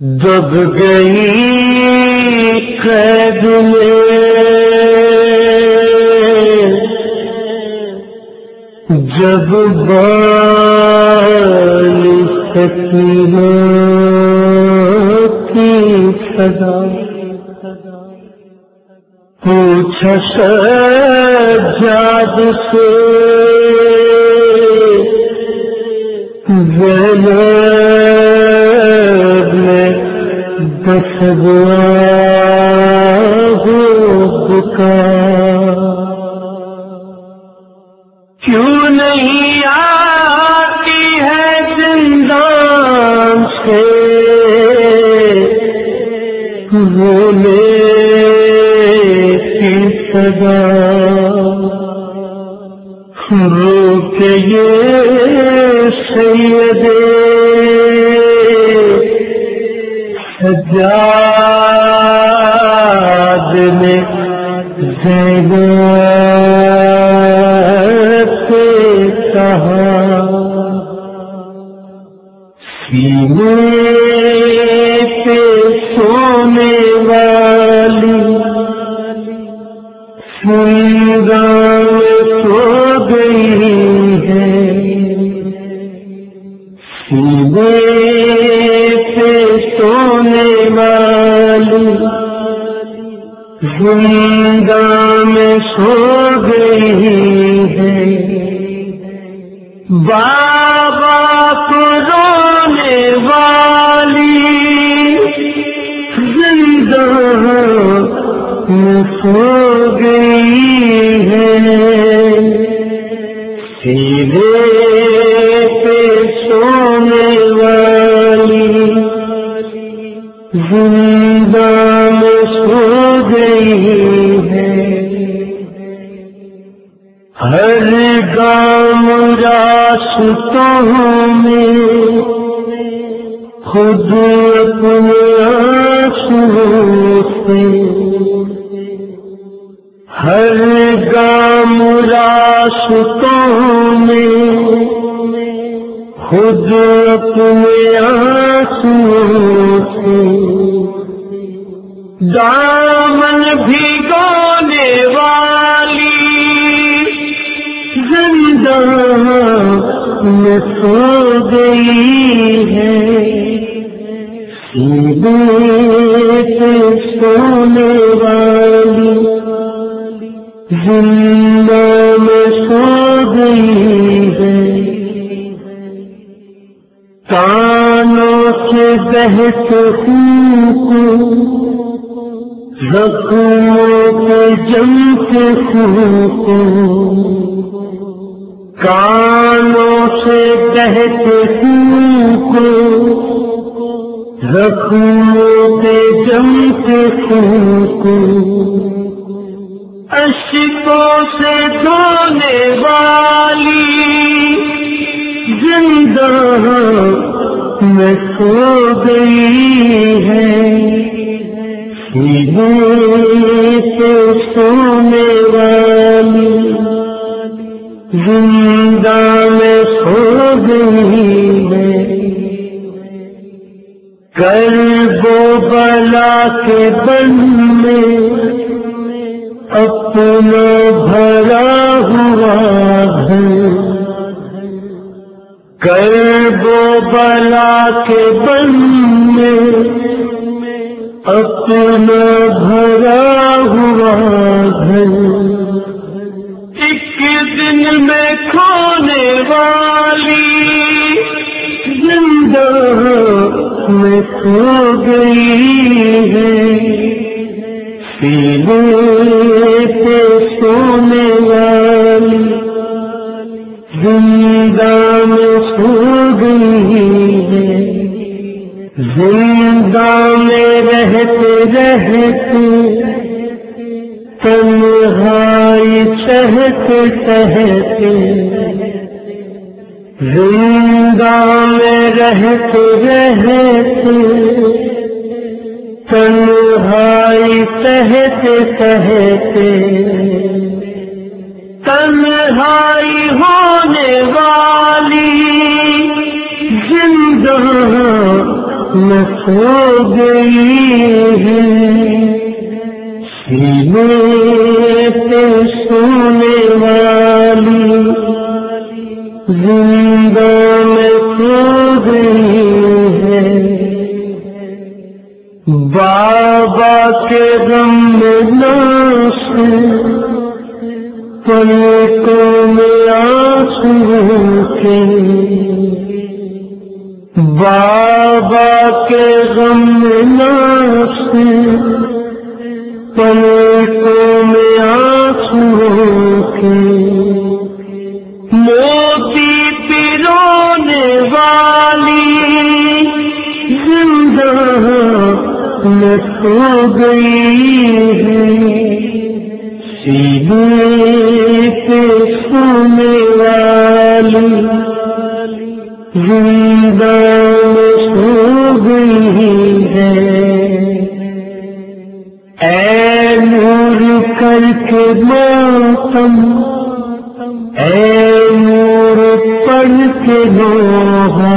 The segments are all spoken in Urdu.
دب گئی قید میں جب بال سکینہ کی صدا پوچھا سجاد سے زینب کیوں نہیں آتی ہے زندان سے رونے کی رو کے یہ سید سجاد نے زینب سے کہا سینے پہ سونے والی سنگا سو گئی ہے سینے پہ سونے والی زندہ میں سو گئی ہے بابا کو رونے والی، زندہ میں سو گئی ہے سیدھے راستوں میں خود اپنے آنسوں سے ہر گام راستوں میں خود اپنے آنسوں سے دامن بھگونے والی زندہ میں سو گئی ہے۔ سونے والی زندہ میں سو گئی ہے۔ کانوں سے بہت کو زخموں کے جمتے خون کو کانوں سے بہتے خون کو زخموں کے جمتے خون کو اشکوں سے دھونے والی زندہ میں سو گئی ہے۔ سیدھے سے سونے والی زندہ میں سو گئی ہے کل وہ بلا کے بن میں اپنا بھرا ہوا ہے۔ کل وہ بلا کے بن میں اپنا بھرا ہوا ہے۔ میں کھونے والی زندہ میں کھو گئی ہے۔ سینے پہ سونے والی زندہ میں سو گئی ہے۔ زندہ میں رہتے رہتے تنہائی چہتے چہتے زندہ میں رہتے رہتے تنہائی سہتے سہتے تنہائی ہونے والی زندہ میں سو گئی ہے۔ سونے والی زندہ میں سو گئی ہے بابا کے غم میں ناش پلکوں میں آنسو کے بابا کے غم میں ناش موتی پیرونے والی زندہ میں سو گئی ہے۔ سینے پہ سونے والی زندہ میں سو گئی ہے۔ ماتم اے نور پڑھ کے لوہا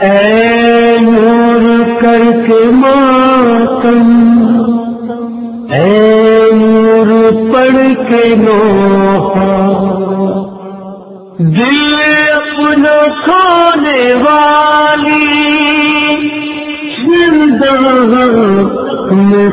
اے نور کر کے ماتم اے نور پڑھ کے لوہا میں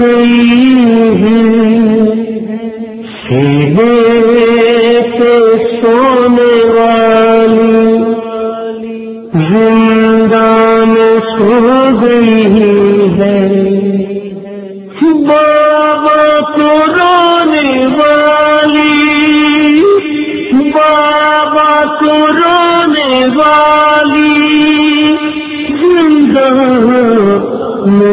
گئی ہے۔ سینے سونے والی زندہ میں سو گئی ہے۔ بابا کو رونے والی